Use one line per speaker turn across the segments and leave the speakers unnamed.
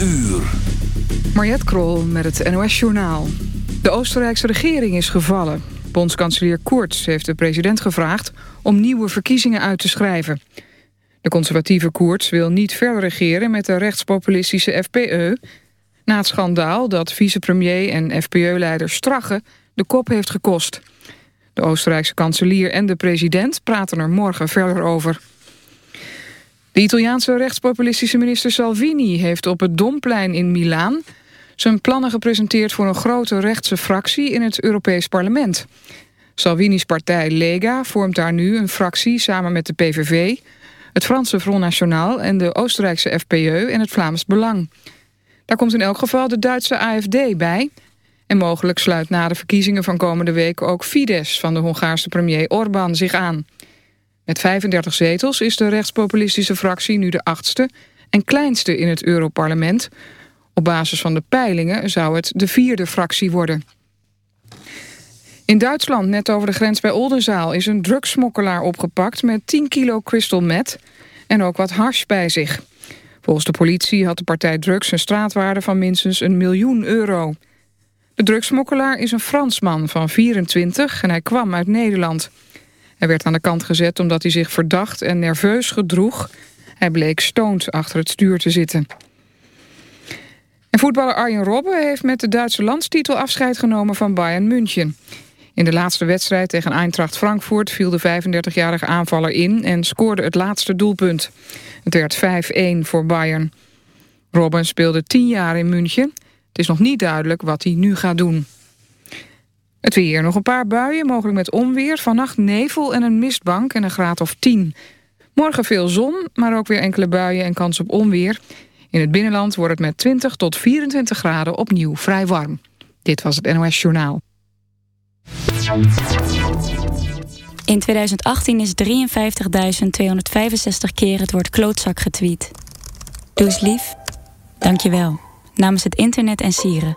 uur.
Krol met het NOS Journaal. De Oostenrijkse regering is gevallen. Bondskanselier Koerts heeft de president gevraagd... om nieuwe verkiezingen uit te schrijven. De conservatieve Koerts wil niet verder regeren... met de rechtspopulistische FPE... na het schandaal dat vicepremier en FPE-leider Strache... de kop heeft gekost. De Oostenrijkse kanselier en de president praten er morgen verder over. De Italiaanse rechtspopulistische minister Salvini heeft op het Domplein in Milaan zijn plannen gepresenteerd voor een grote rechtse fractie in het Europees Parlement. Salvini's partij Lega vormt daar nu een fractie samen met de PVV, het Franse Front National en de Oostenrijkse FPE en het Vlaams Belang. Daar komt in elk geval de Duitse AFD bij. En mogelijk sluit na de verkiezingen van komende week ook Fidesz van de Hongaarse premier Orbán zich aan. Met 35 zetels is de rechtspopulistische fractie nu de achtste en kleinste in het Europarlement. Op basis van de peilingen zou het de vierde fractie worden. In Duitsland, net over de grens bij Oldenzaal... is een drugsmokkelaar opgepakt met 10 kilo crystal meth... en ook wat hars bij zich. Volgens de politie had de partij drugs een straatwaarde van minstens een miljoen euro. De drugsmokkelaar is een Fransman van 24 en hij kwam uit Nederland... Hij werd aan de kant gezet omdat hij zich verdacht en nerveus gedroeg. Hij bleek stoned achter het stuur te zitten. En voetballer Arjen Robben heeft met de Duitse landstitel afscheid genomen van Bayern München. In de laatste wedstrijd tegen Eintracht Frankfurt viel de 35-jarige aanvaller in en scoorde het laatste doelpunt. Het werd 5-1 voor Bayern. Robben speelde 10 jaar in München. Het is nog niet duidelijk wat hij nu gaat doen. Het weer. Nog een paar buien, mogelijk met onweer. Vannacht nevel en een mistbank en een graad of 10. Morgen veel zon, maar ook weer enkele buien en kans op onweer. In het binnenland wordt het met 20 tot 24 graden opnieuw vrij warm. Dit was het NOS Journaal.
In 2018 is 53.265 keer het woord klootzak getweet. Doe eens lief. Dank je wel. Namens het internet en sieren.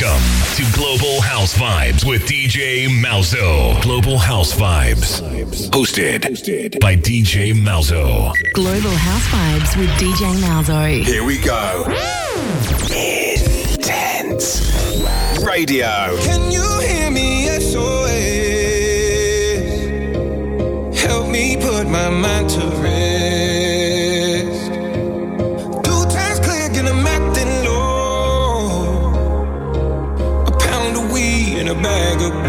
Welcome to Global House Vibes with DJ Malzo. Global House Vibes. Hosted, by DJ Malzo.
Global House Vibes with DJ Malzo.
Here we go. Intense radio.
Can you hear me? SOS. Help me put my mind to rest. Bag of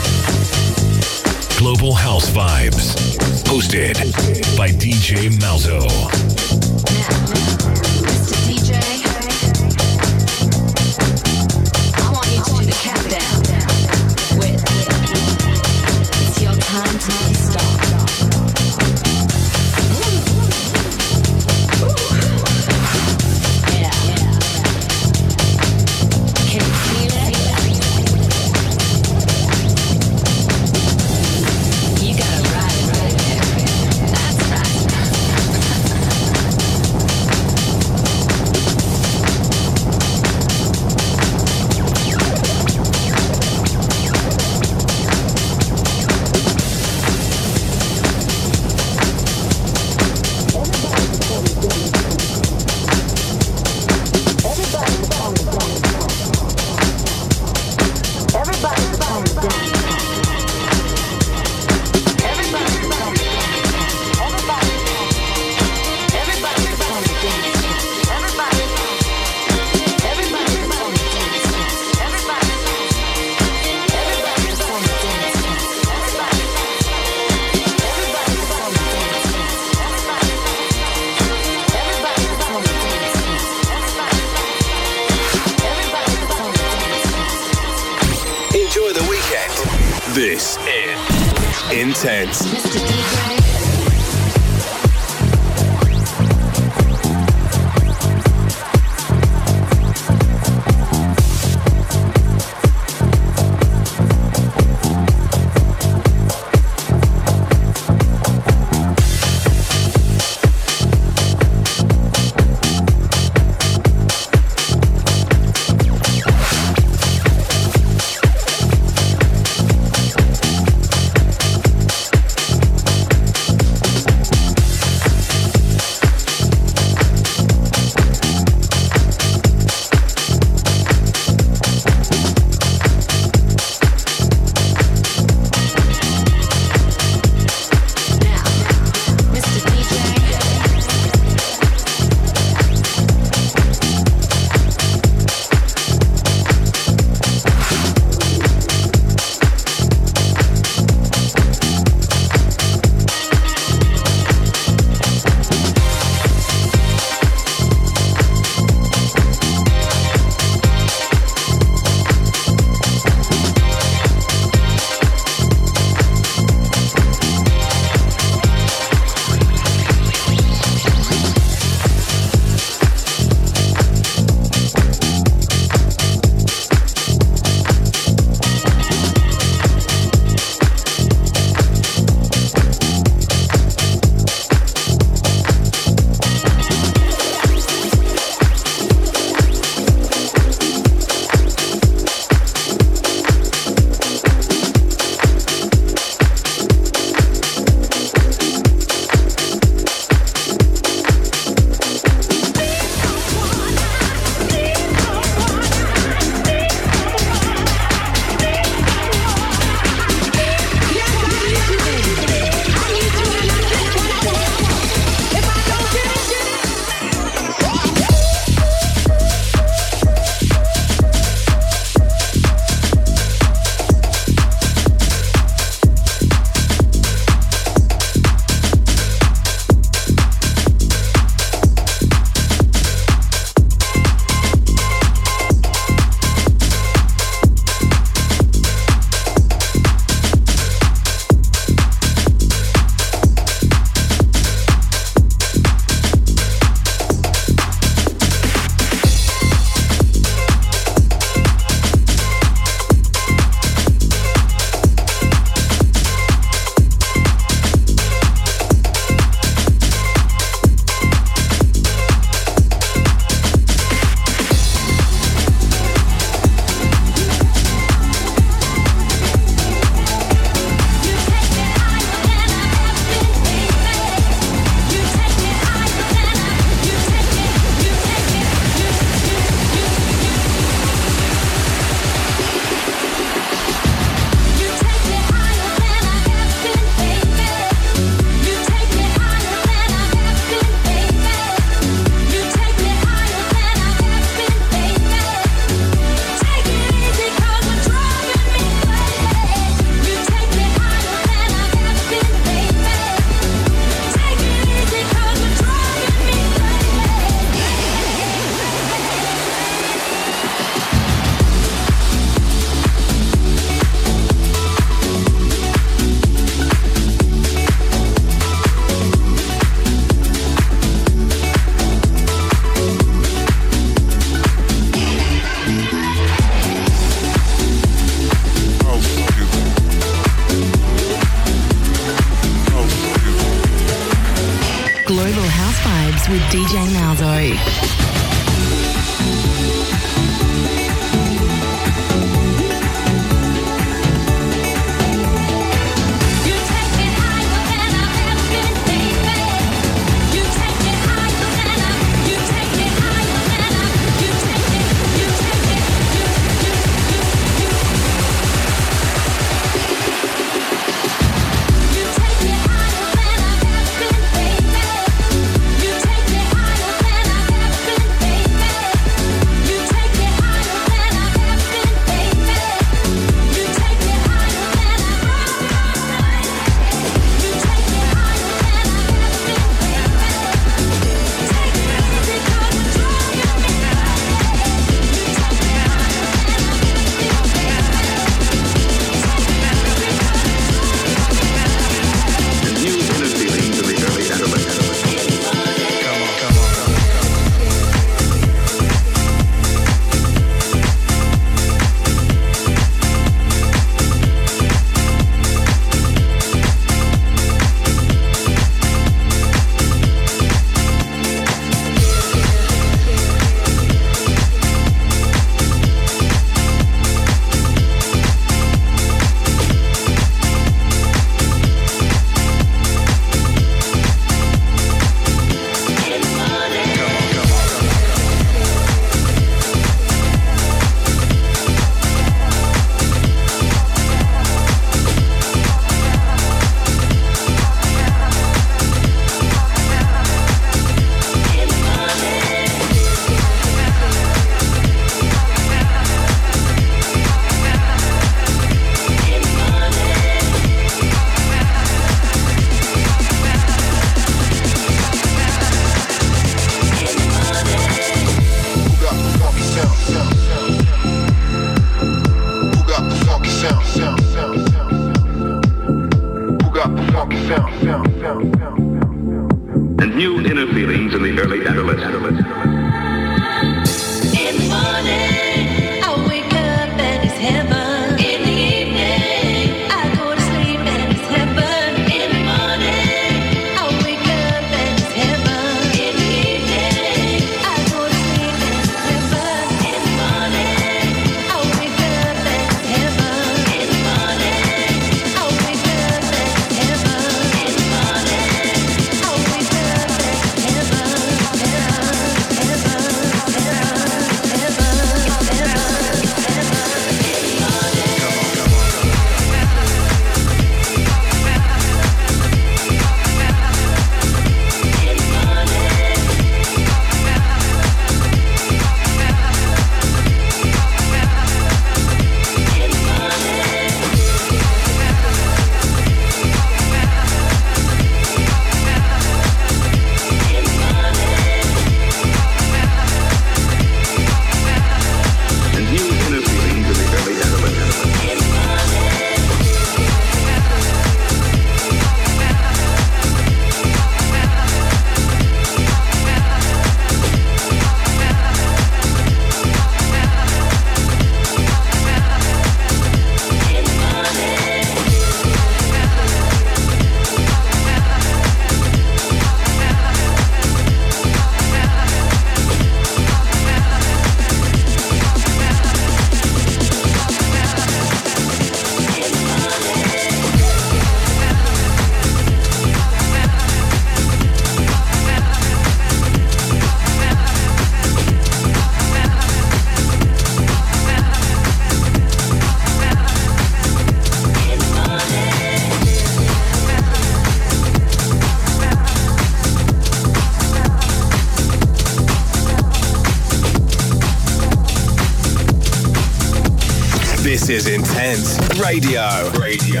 This is
Intense
Radio. Radio.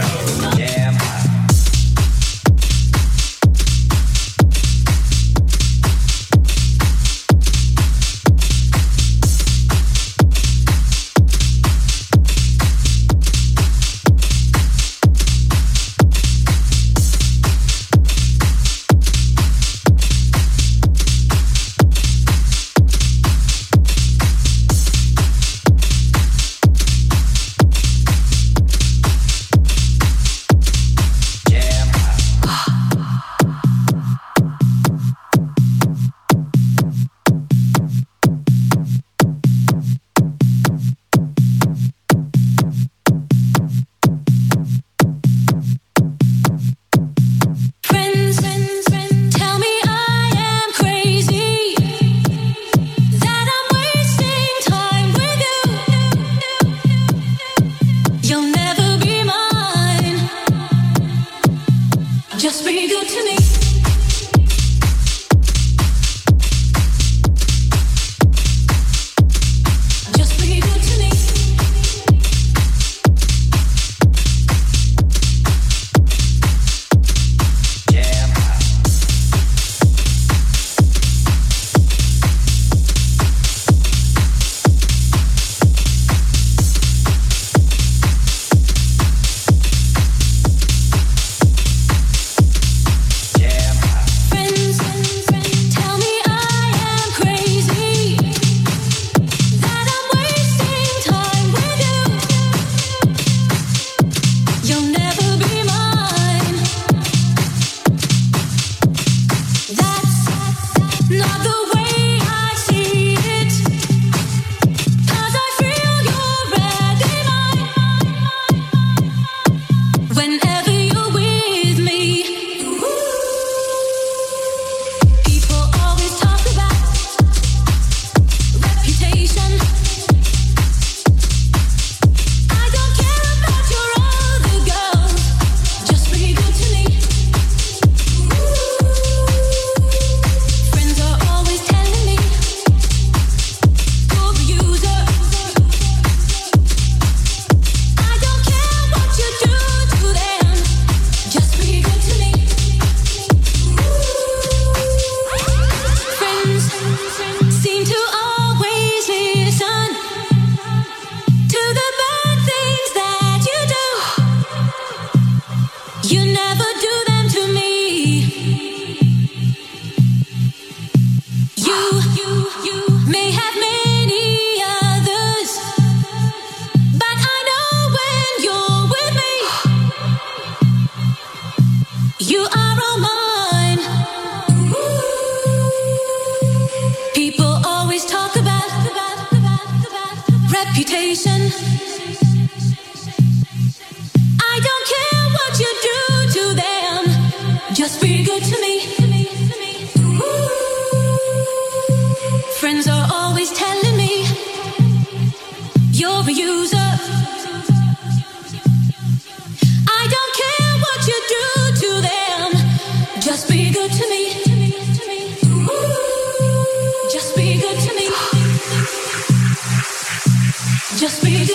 Yeah.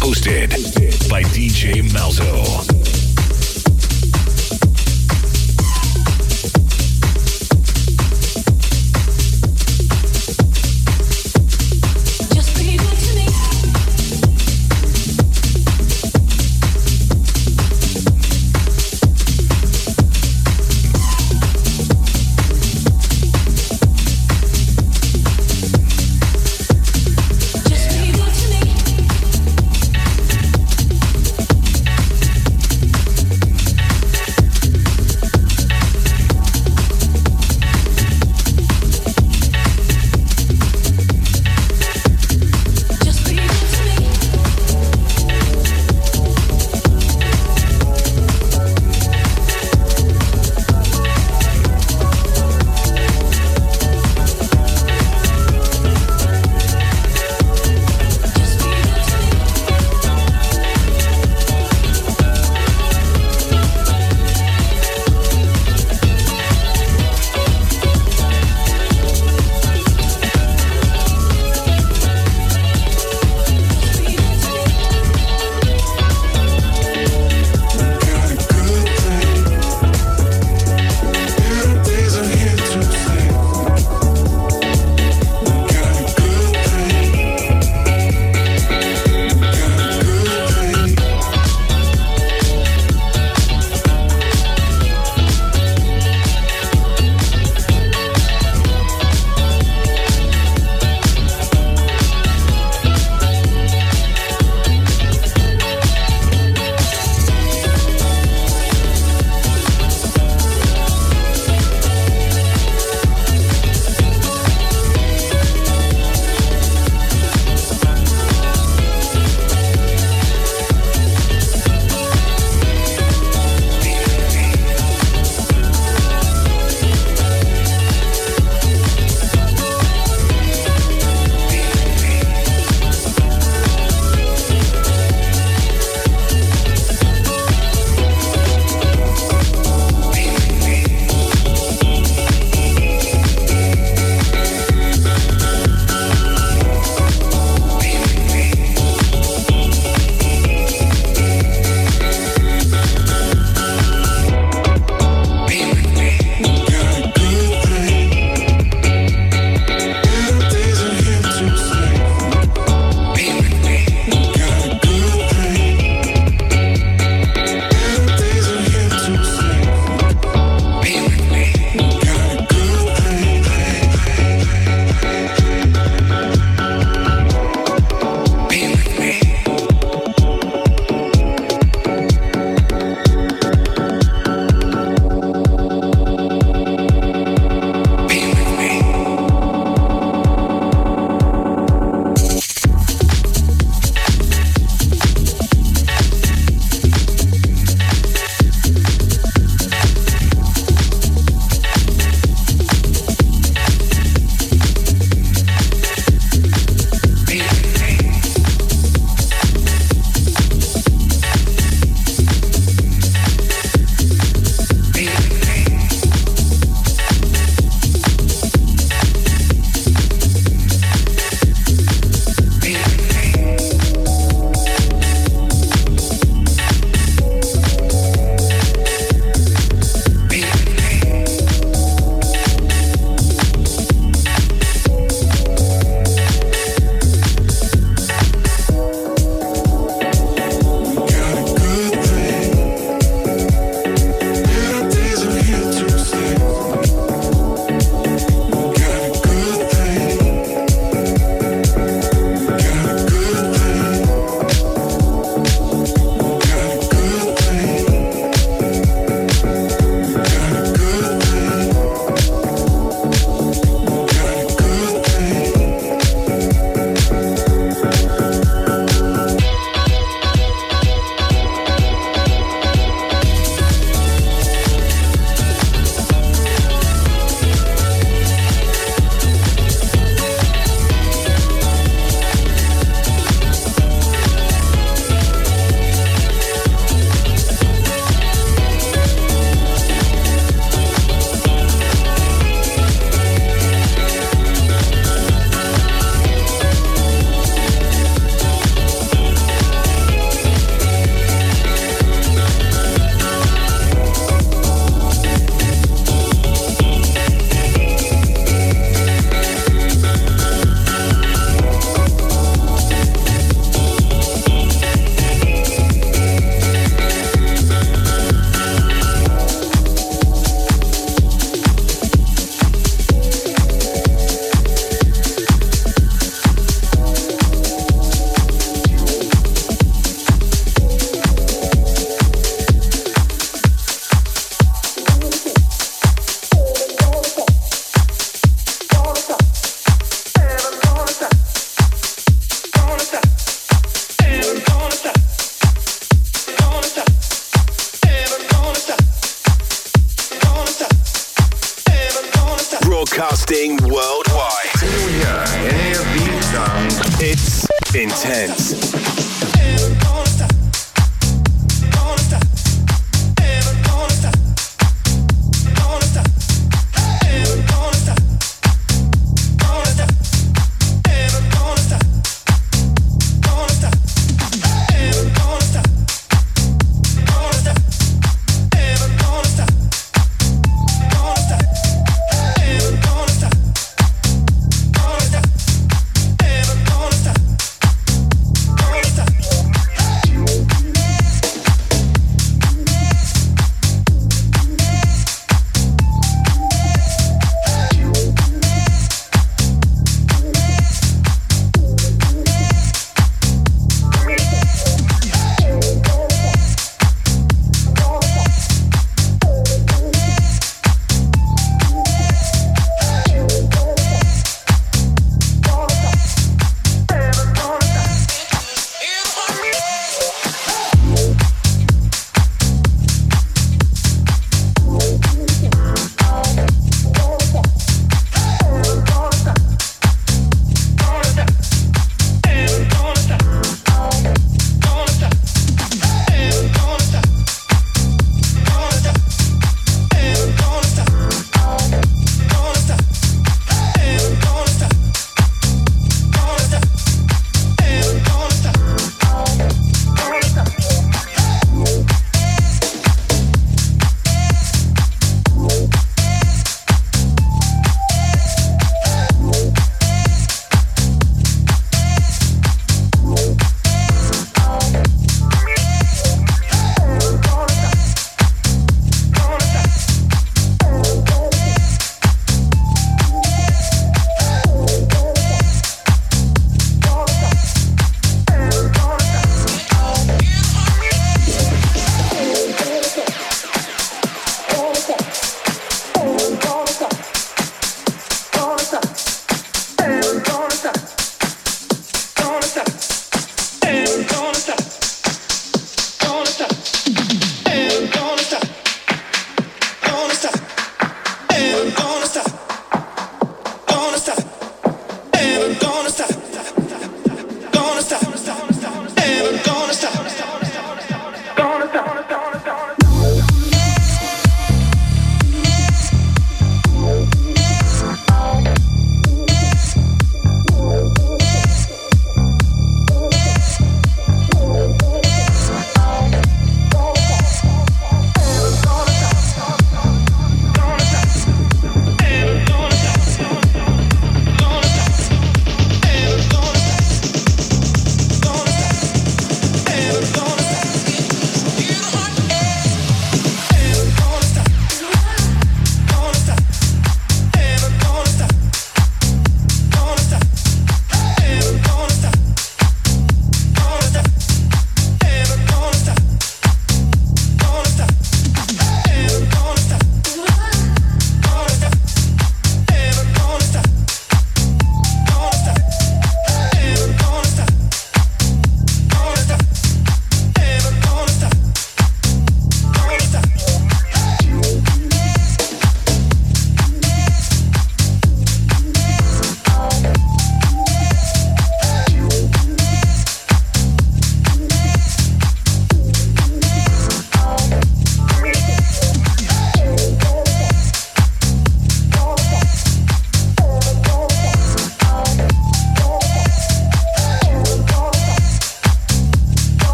Hosted by DJ Malzo.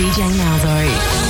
DJ Malzo.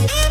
This